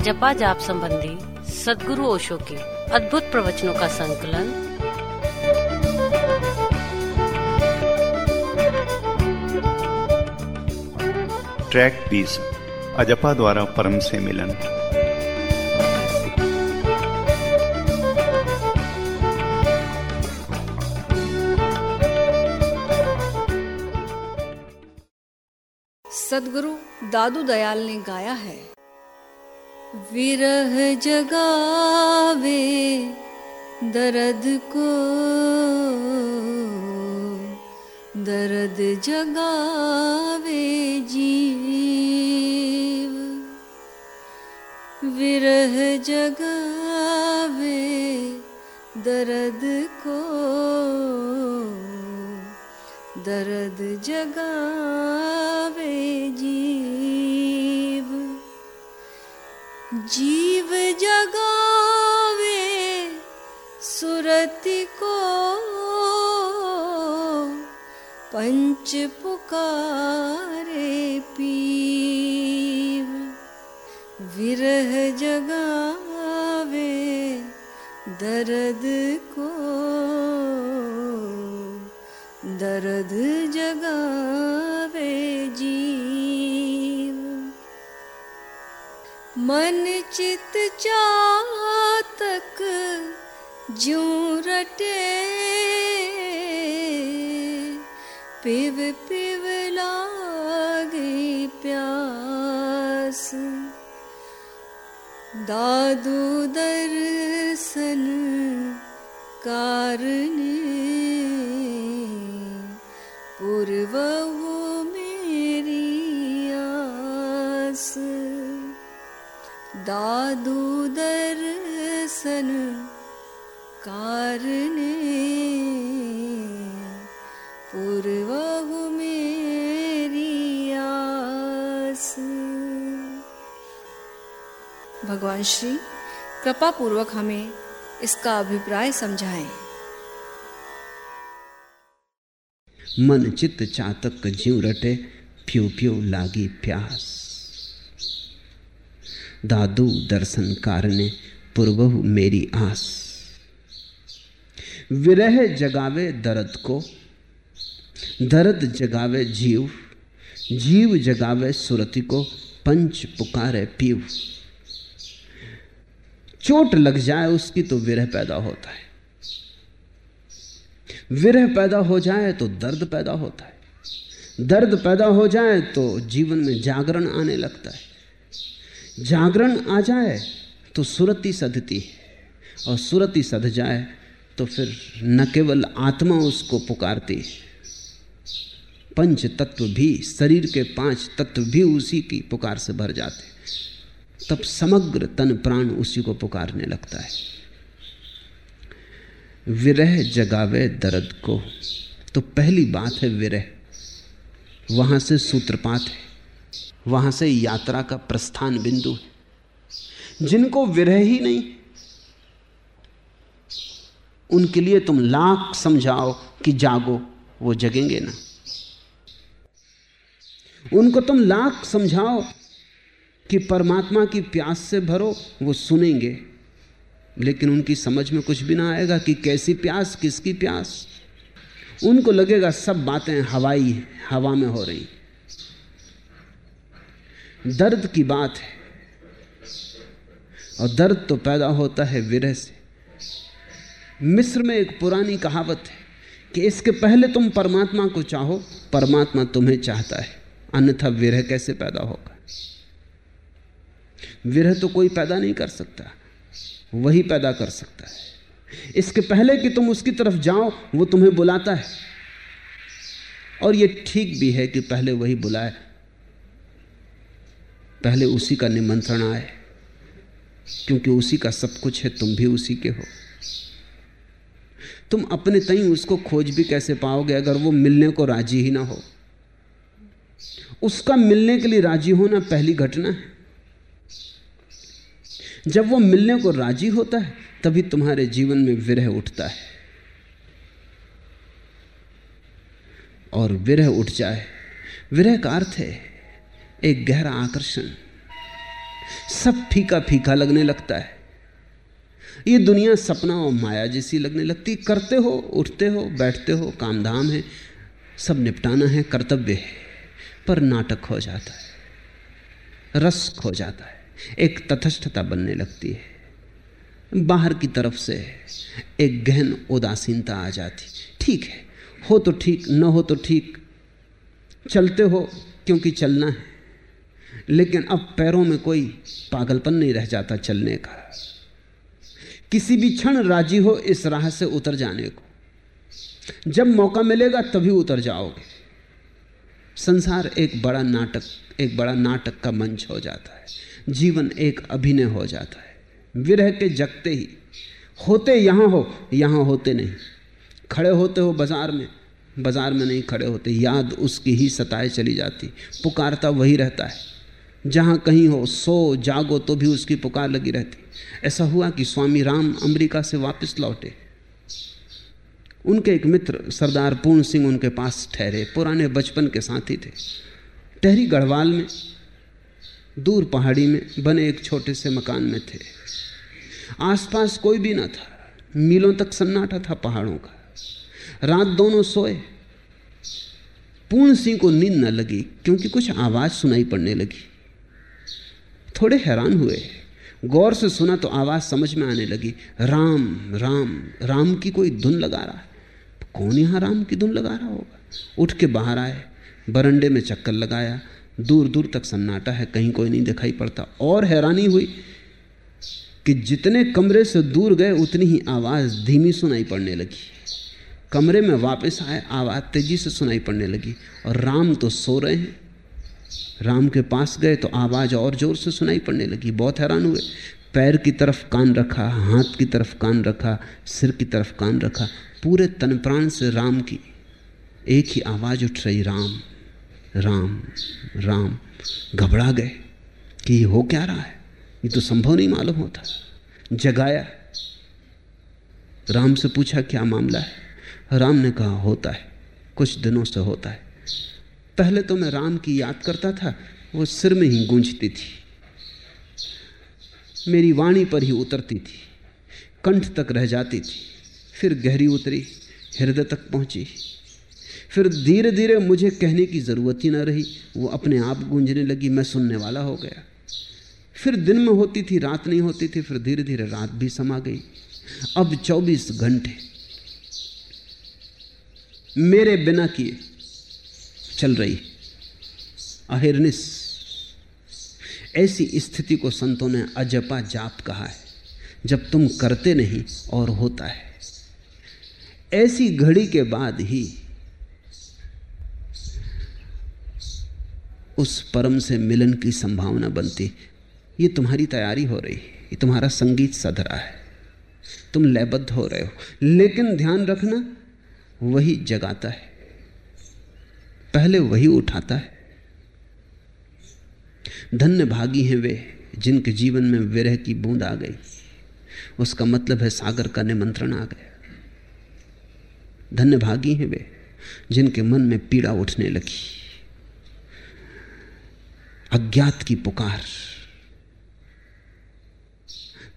अजपा जाप संबंधी सदगुरु ओशो के अद्भुत प्रवचनों का संकलन। ट्रैक बीस अजपा द्वारा परम से मिलन। सदगुरु दादू दयाल ने गाया है। विरह जगावे दर्द को दर्द जगावे जीव। विरह जगावे दर्द को दर्द जगावे जीव। जीव जगावे सुरति को पंच पुकारे पीव। विरह जगावे दर्द को दर्द जगावे मन चित चातक ज्यों रटे। पिव पिव लागे प्यास। दादू दर्शन कारणे। पूर्वहु दादू दर्शन कारणे पूर्वहु मेरी आस। भगवान श्री कृपा पूर्वक हमें इसका अभिप्राय समझाएँ। मन चित्त चातक जीव रटे, प्यो प्यो लागी प्यास। दादू दर्शन कारणे पूर्वहु मेरी आस। विरह जगावे दर्द को, दर्द जगावे जीव जीव जगावे सुरति को, पंच पुकारे पीव। चोट लग जाए उसकी तो विरह पैदा होता है। विरह पैदा हो जाए तो दर्द पैदा होता है। दर्द पैदा हो जाए तो जीवन में जागरण आने लगता है। जागरण आ जाए तो सुरति सधती है, और सुरति सध जाए तो फिर न केवल आत्मा उसको पुकारती है। पंच तत्व भी, शरीर के पाँच तत्व भी उसी की पुकार से भर जाते तब समग्र तन प्राण उसी को पुकारने लगता है। विरह जगावे दर्द को। तो पहली बात है विरह। वहाँ से सूत्रपात है। वहाँ से यात्रा का प्रस्थान बिंदु है। जिनको विरह ही नहीं, उनके लिए तुम लाख समझाओ कि जागो, वो जगेंगे ना। उनको तुम लाख समझाओ कि परमात्मा की प्यास से भरो, वो सुनेंगे। लेकिन उनकी समझ में कुछ भी ना आएगा कि कैसी प्यास, किसकी प्यास। उनको लगेगा सब बातें हवाई हवा में हो रही। दर्द की बात है। और दर्द तो पैदा होता है विरह से। मिस्र में एक पुरानी कहावत है कि इसके पहले तुम परमात्मा को चाहो, परमात्मा तुम्हें चाहता है। अन्यथा विरह कैसे पैदा होगा? विरह तो कोई पैदा नहीं कर सकता, वही पैदा कर सकता है। इसके पहले कि तुम उसकी तरफ़ जाओ, वो तुम्हें बुलाता है। और ये ठीक भी है कि पहले वही बुलाए पहले उसी का निमंत्रण आए। क्योंकि उसी का सब कुछ है, तुम भी उसी के हो। तुम अपने तई उसको खोज भी कैसे पाओगे अगर वो मिलने को राज़ी ही ना हो? उसका मिलने के लिए राज़ी होना पहली घटना है। जब वो मिलने को राज़ी होता है, तभी तुम्हारे जीवन में विरह उठता है। और विरह उठ जाए। विरह का अर्थ है एक गहरा आकर्षण। सब फीका फीका लगने लगता है। ये दुनिया सपना और माया जैसी लगने लगती करते हो, उठते हो, बैठते हो काम धाम है। सब निपटाना है, कर्तव्य है। पर नाटक हो जाता है। रस खो जाता है। एक तथस्थता बनने लगती है। बाहर की तरफ़ से एक गहन उदासीनता आ जाती। ठीक है, हो तो ठीक, न हो तो ठीक। चलते हो, क्योंकि चलना है। लेकिन अब पैरों में कोई पागलपन नहीं रह जाता चलने का। किसी भी क्षण राज़ी हो इस राह से उतर जाने को। जब मौका मिलेगा तभी उतर जाओगे। संसार एक बड़ा नाटक, एक बड़ा नाटक का मंच हो जाता है। जीवन एक अभिनय हो जाता है। विरह के जगते ही। होते यहाँ हो, यहाँ होते नहीं। खड़े होते हो बाज़ार में बाज़ार में नहीं खड़े होते। याद उसकी ही सताए चली जाती। पुकारता वही रहता है। जहाँ कहीं हो, सो जागो तो भी उसकी पुकार लगी रहती। ऐसा हुआ कि स्वामी राम अमेरिका से वापस लौटे। उनके एक मित्र सरदार पूर्ण सिंह उनके पास ठहरे, पुराने बचपन के साथी थे। टहरी गढ़वाल में, दूर पहाड़ी में बने एक छोटे से मकान में थे। आसपास कोई भी ना था, मीलों तक सन्नाटा था पहाड़ों का। रात दोनों सोए। पूर्ण सिंह को नींद न लगी, क्योंकि कुछ आवाज़ सुनाई पड़ने लगी। थोड़े हैरान हुए। गौर से सुना तो आवाज़ समझ में आने लगी, राम राम राम की कोई धुन लगा रहा है। कौन यहाँ राम की धुन लगा रहा होगा? उठ के बाहर आए, बरंडे में चक्कर लगाया, दूर दूर तक सन्नाटा है, कहीं कोई नहीं दिखाई पड़ता। और हैरानी हुई कि जितने कमरे से दूर गए, उतनी ही आवाज़ धीमी सुनाई पड़ने लगी। कमरे में वापस आए, आवाज़ तेज़ी से सुनाई पड़ने लगी। और राम तो सो रहे हैं। राम के पास गए तो आवाज़ और ज़ोर से सुनाई पड़ने लगी। बहुत हैरान हुए। पैर की तरफ़ कान रखा, हाथ की तरफ़ कान रखा, सिर की तरफ़ कान रखा। पूरे तन प्राण से राम की एक ही आवाज़ उठ रही, राम राम राम। घबरा गए कि ये हो क्या रहा है? ये तो संभव नहीं मालूम होता। जगाया। राम से पूछा, क्या मामला है? राम ने कहा, होता है। कुछ दिनों से होता है। पहले तो मैं राम की याद करता था, वो सिर में ही गूंजती थी। मेरी वाणी पर ही उतरती थी, कंठ तक रह जाती थी, फिर गहरी उतरी, हृदय तक पहुँची। फिर धीरे धीरे मुझे कहने की ज़रूरत ही ना रही, वो अपने आप गूंजने लगी, मैं सुनने वाला हो गया। फिर दिन में होती थी, रात नहीं होती थी, फिर धीरे धीरे रात भी समा गई। अब 24 घंटे मेरे बिना किए चल रही। अहिर्निस, ऐसी स्थिति को संतों ने अजपा जाप कहा है, जब तुम करते नहीं और होता है। ऐसी घड़ी के बाद ही उस परम से मिलन की संभावना बनती। ये तुम्हारी तैयारी हो रही है ये तुम्हारा संगीत सध रहा है। तुम लयबद्ध हो रहे हो, लेकिन ध्यान रखना, वही जगाता है। पहले वही उठाता है। धन्य भागी हैं वे, जिनके जीवन में विरह की बूंद आ गई। उसका मतलब है सागर का निमंत्रण आ गया। धन्य भागी हैं वे, जिनके मन में पीड़ा उठने लगी। अज्ञात की पुकार।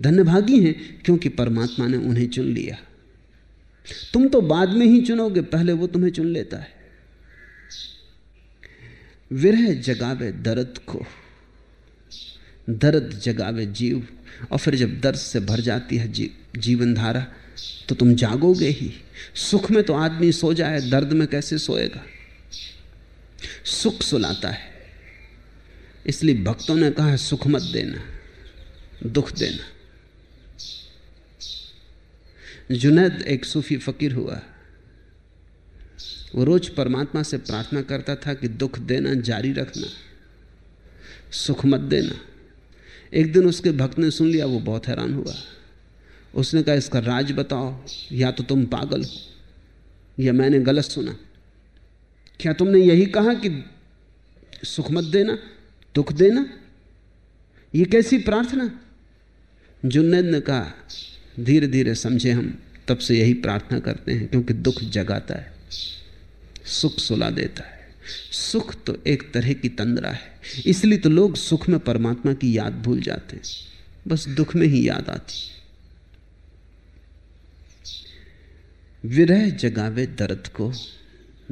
धन्यभागी हैं क्योंकि परमात्मा ने उन्हें चुन लिया। तुम तो बाद में ही चुनोगे, पहले वो तुम्हें चुन लेता है। विरह जगावे दर्द को। दर्द जगावे जीव। और फिर जब दर्द से भर जाती है जी, जीवन धारा तो तुम जागोगे ही। सुख में तो आदमी सो जाए दर्द में कैसे सोएगा? सुख सुलाता है। इसलिए भक्तों ने कहा सुख मत देना दुख देना। जुनैद एक सूफी फकीर हुआ। वो रोज परमात्मा से प्रार्थना करता था कि दुख देना, जारी रखना, सुख मत देना। एक दिन उसके भक्त ने सुन लिया, वो बहुत हैरान हुआ। उसने कहा, इसका राज बताओ, या तो तुम पागल हो, या मैंने गलत सुना। क्या तुमने यही कहा कि सुख मत देना, दुख देना? ये कैसी प्रार्थना? जुन्नैद ने कहा धीरे धीरे समझे हम, तब से यही प्रार्थना करते हैं, क्योंकि दुख जगाता है। सुख सुला देता है। सुख तो एक तरह की तंद्रा है। इसलिए तो लोग सुख में परमात्मा की याद भूल जाते हैं। बस दुख में ही याद आती विरह जगावे दर्द को,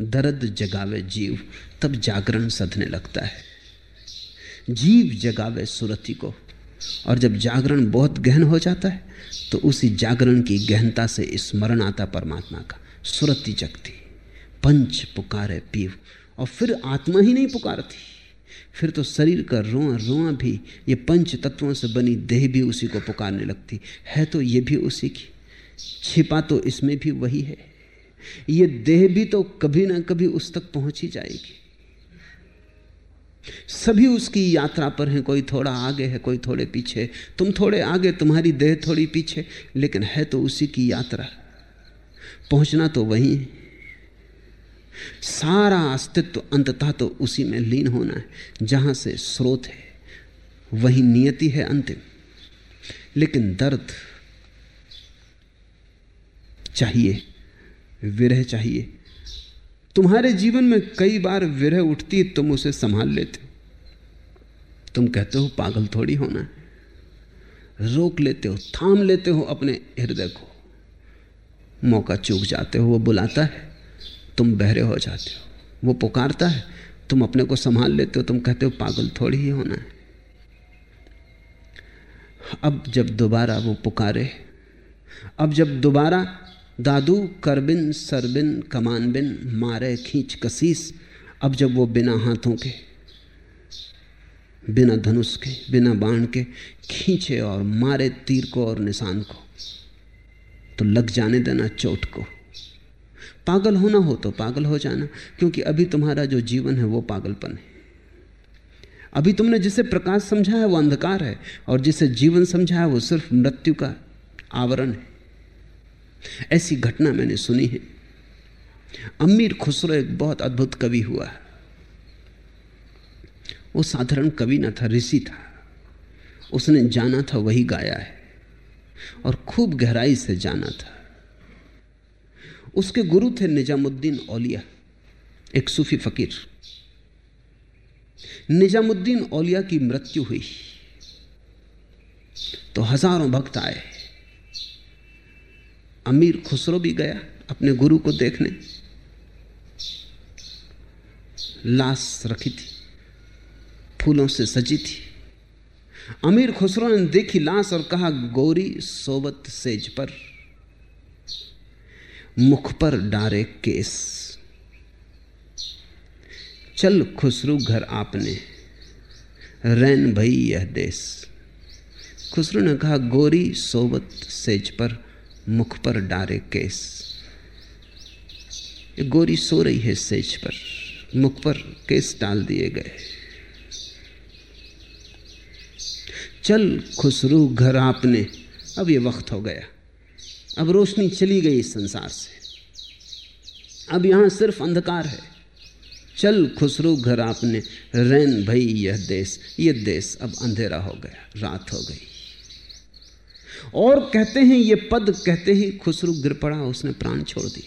दर्द जगावे जीव, तब जागरण सधने लगता है। जीव जगावे सुरति को, और जब जागरण बहुत गहन हो जाता है तो उसी जागरण की गहनता से स्मरण आता परमात्मा का। सुरति जगती। पंच पुकारे पीव। और फिर आत्मा ही नहीं पुकारती फिर तो शरीर का रोआ रोआ भी, ये पंच तत्वों से बनी देह भी उसी को पुकारने लगती। है तो ये भी उसी की। छिपा तो इसमें भी वही है। ये देह भी तो कभी ना कभी उस तक पहुँच ही जाएगी। सभी उसकी यात्रा पर हैं, कोई थोड़ा आगे है, कोई थोड़े पीछे। तुम थोड़े आगे, तुम्हारी देह थोड़ी पीछे, लेकिन है तो उसी की यात्रा। पहुँचना तो वही है। सारा अस्तित्व अंततः तो उसी में लीन होना है, जहाँ से स्रोत है, वही नियति है अंतिम। लेकिन दर्द चाहिए, विरह चाहिए। तुम्हारे जीवन में कई बार विरह उठती, तुम उसे संभाल लेते हो। तुम कहते हो, पागल थोड़ी होना है। रोक लेते हो, थाम लेते हो अपने हृदय को। मौका चूक जाते हो, वो बुलाता है। तुम बहरे हो जाते हो। वो पुकारता है, तुम अपने को संभाल लेते हो, तुम कहते हो, पागल थोड़ी ही होना है। अब जब दोबारा वो पुकारे, अब जब दोबारा दादू करबिन सरबिन कमानबिन मारे खींच कसीस, अब जब वो बिना हाथों के, बिना धनुष के, बिना बाण के खींचे और मारे तीर को और निशान को तो लग जाने देना चोट को। पागल होना हो तो पागल हो जाना, क्योंकि अभी तुम्हारा जो जीवन है वो पागलपन है। अभी तुमने जिसे प्रकाश समझा है वो अंधकार है, और जिसे जीवन समझा है वो सिर्फ़ मृत्यु का आवरण है। ऐसी घटना मैंने सुनी है। अमीर खुसरो एक बहुत अद्भुत कवि हुआ। है वो साधारण कवि ना था, ऋषि था। उसने जाना था, वही गाया है, और खूब गहराई से जाना था। उसके गुरु थे निजामुद्दीन औलिया, एक सूफी फकीर। निजामुद्दीन औलिया की मृत्यु हुई। तो हज़ारों भक्त आए। अमीर खुसरो भी गया अपने गुरु को देखने। लाश रखी थी, फूलों से सजी थी। अमीर खुसरो ने देखी लाश और कहा, गौरी सोबत सेज पर। मुख पर डारे केस। चल खुसरू घर आपने, रैन भई यह देश। खुसरू ने कहा, गोरी सोबत सेज पर मुख पर डारे केस। ये गोरी सो रही है सेज पर, मुख पर केस डाल दिए गए। चल खुसरू घर आपने, अब ये वक्त हो गया। अब रोशनी चली गई संसार से। अब यहाँ सिर्फ़ अंधकार है। चल खुसरू घर आपने। रैन भई, यह देश ये देश अब अंधेरा हो गया, रात हो गई। और कहते हैं, ये पद कहते ही खुसरू गिर पड़ा, उसने प्राण छोड़ दी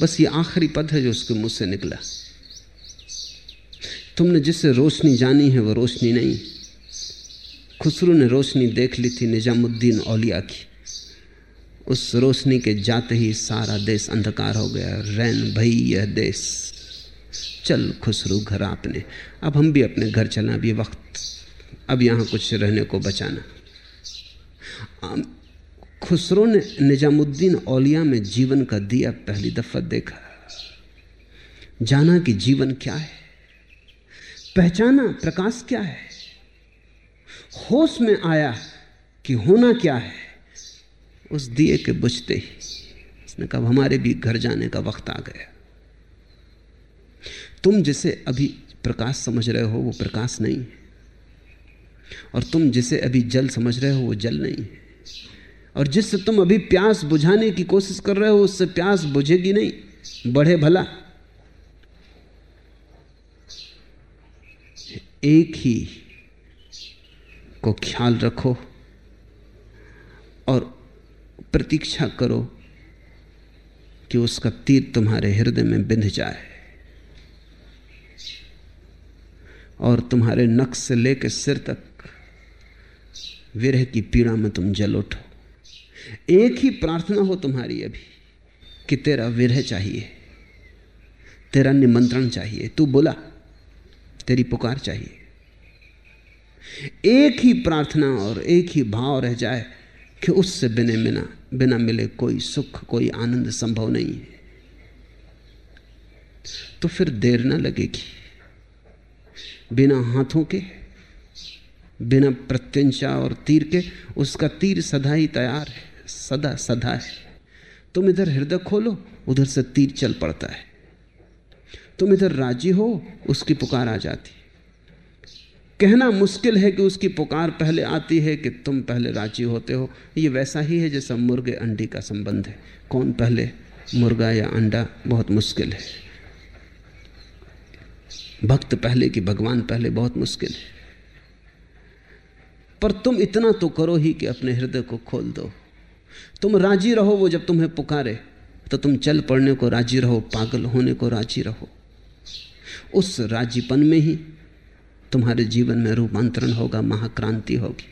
बस ये आखिरी पद है जो उसके मुँह से निकला। तुमने जिससे रोशनी जानी है, वो रोशनी नहीं। खुसरू ने रोशनी देख ली थी निजामुद्दीन औलिया की। उस रोशनी के जाते ही सारा देश अंधकार हो गया। रैन भई, यह देश। चल खुसरू, घर आपने। अब हम भी अपने घर चलना ये वक्त। अब यहाँ कुछ रहने को बचाना। खुसरो ने निजामुद्दीन औलिया में जीवन का दिया पहली दफ़ा देखा। जाना कि जीवन क्या है? पहचाना प्रकाश क्या है? होश में आया कि होना क्या है? उस दिए के बुझते ही उसने कहा हमारे भी घर जाने का वक्त आ गया। तुम जिसे अभी प्रकाश समझ रहे हो, वो प्रकाश नहीं है। और तुम जिसे अभी जल समझ रहे हो, वो जल नहीं है। और जिससे तुम अभी प्यास बुझाने की कोशिश कर रहे हो, उससे प्यास बुझेगी नहीं। बढ़े भला एक ही को ख्याल रखो और प्रतीक्षा करो कि उसका तीर तुम्हारे हृदय में बिंध जाए और तुम्हारे नक्श से लेकर सिर तक विरह की पीड़ा में तुम जल उठो। एक ही प्रार्थना हो तुम्हारी अभी कि तेरा विरह चाहिए, तेरा निमंत्रण चाहिए। तू बोला तेरी पुकार चाहिए। एक ही प्रार्थना और एक ही भाव रह जाए कि उससे बिना बिना बिना मिले कोई सुख, कोई आनंद संभव नहीं है। तो फिर देर ना लगेगी। बिना हाथों के, बिना प्रत्यंशा और तीर के, उसका तीर सदा ही तैयार है, सदा सदा है। तुम इधर हृदय खोलो, उधर से तीर चल पड़ता है। तुम इधर राज़ी हो, उसकी पुकार आ जाती। कहना मुश्किल है कि उसकी पुकार पहले आती है कि तुम पहले राज़ी होते हो। ये वैसा ही है जैसा मुर्गे अंडी का संबंध है। कौन पहले, मुर्गा या अंडा? बहुत मुश्किल है। भक्त पहले कि भगवान पहले बहुत मुश्किल है। पर तुम इतना तो करो ही कि अपने हृदय को खोल दो। तुम राज़ी रहो वो जब तुम्हें पुकारे तो तुम चल पड़ने को राज़ी रहो, पागल होने को राज़ी रहो। उस राजीपन में ही तुम्हारे जीवन में रूपांतरण होगा, महाक्रांति होगी।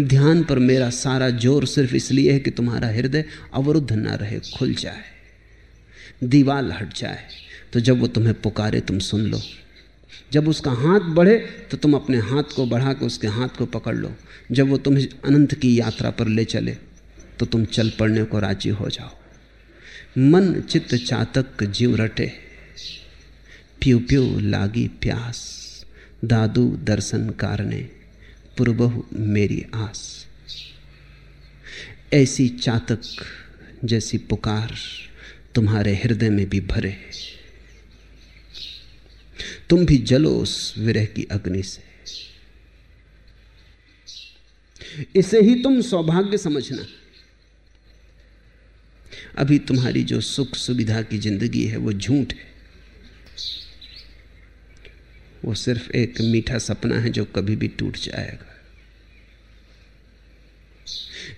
ध्यान पर मेरा सारा ज़ोर सिर्फ़ इसलिए है कि तुम्हारा हृदय अवरुद्ध ना रहे, खुल जाए दीवाल हट जाए। तो जब वो तुम्हें पुकारे, तुम सुन लो। जब उसका हाथ बढ़े तो तुम अपने हाथ को बढ़ा के उसके हाथ को पकड़ लो। जब वो तुम्हें अनंत की यात्रा पर ले चले तो तुम चल पड़ने को राज़ी हो जाओ। मन चित्त चातक जीव रटे। प्यू प्यू लागी प्यास। दादू दर्शन कारणे, पुरबहु मेरी आस। ऐसी चातक जैसी पुकार तुम्हारे हृदय में भी भरे। तुम भी जलो उस विरह की अग्नि से। इसे ही तुम सौभाग्य समझना। अभी तुम्हारी जो सुख सुविधा की ज़िंदगी है, वो झूठ है। वो सिर्फ़ एक मीठा सपना है जो कभी भी टूट जाएगा।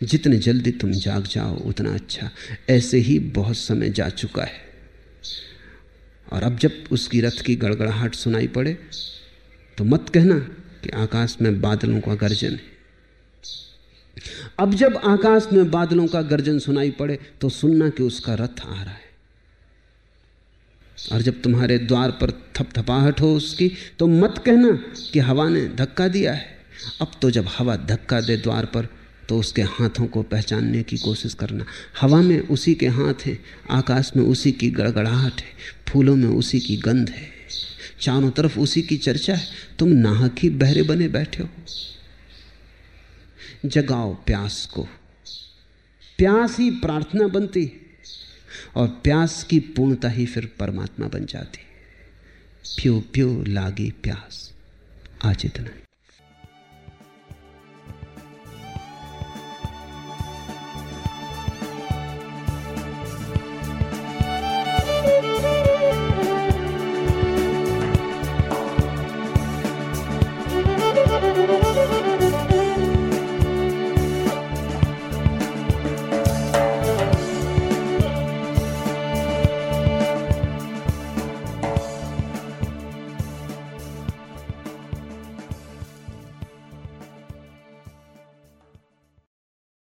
जितने जल्दी तुम जाग जाओ, उतना अच्छा। ऐसे ही बहुत समय जा चुका है। और अब जब उसकी रथ की गड़गड़ाहट सुनाई पड़े तो मत कहना कि आकाश में बादलों का गर्जन है। अब जब आकाश में बादलों का गर्जन सुनाई पड़े तो सुनना कि उसका रथ आ रहा है। और जब तुम्हारे द्वार पर थपथपाहट हो उसकी तो मत कहना कि हवा ने धक्का दिया है। अब तो जब हवा धक्का दे द्वार पर तो उसके हाथों को पहचानने की कोशिश करना। हवा में उसी के हाथ हैं, आकाश में उसी की गड़गड़ाहट है, फूलों में उसी की गंध है। चारों तरफ़ उसी की चर्चा है, तुम नाहक ही बहरे बने बैठे हो। जगाओ प्यास को। प्यास ही प्रार्थना बनती और प्यास की पूर्णता ही फिर परमात्मा बन जाती। प्यो प्यो लागी प्यास। आज इतना।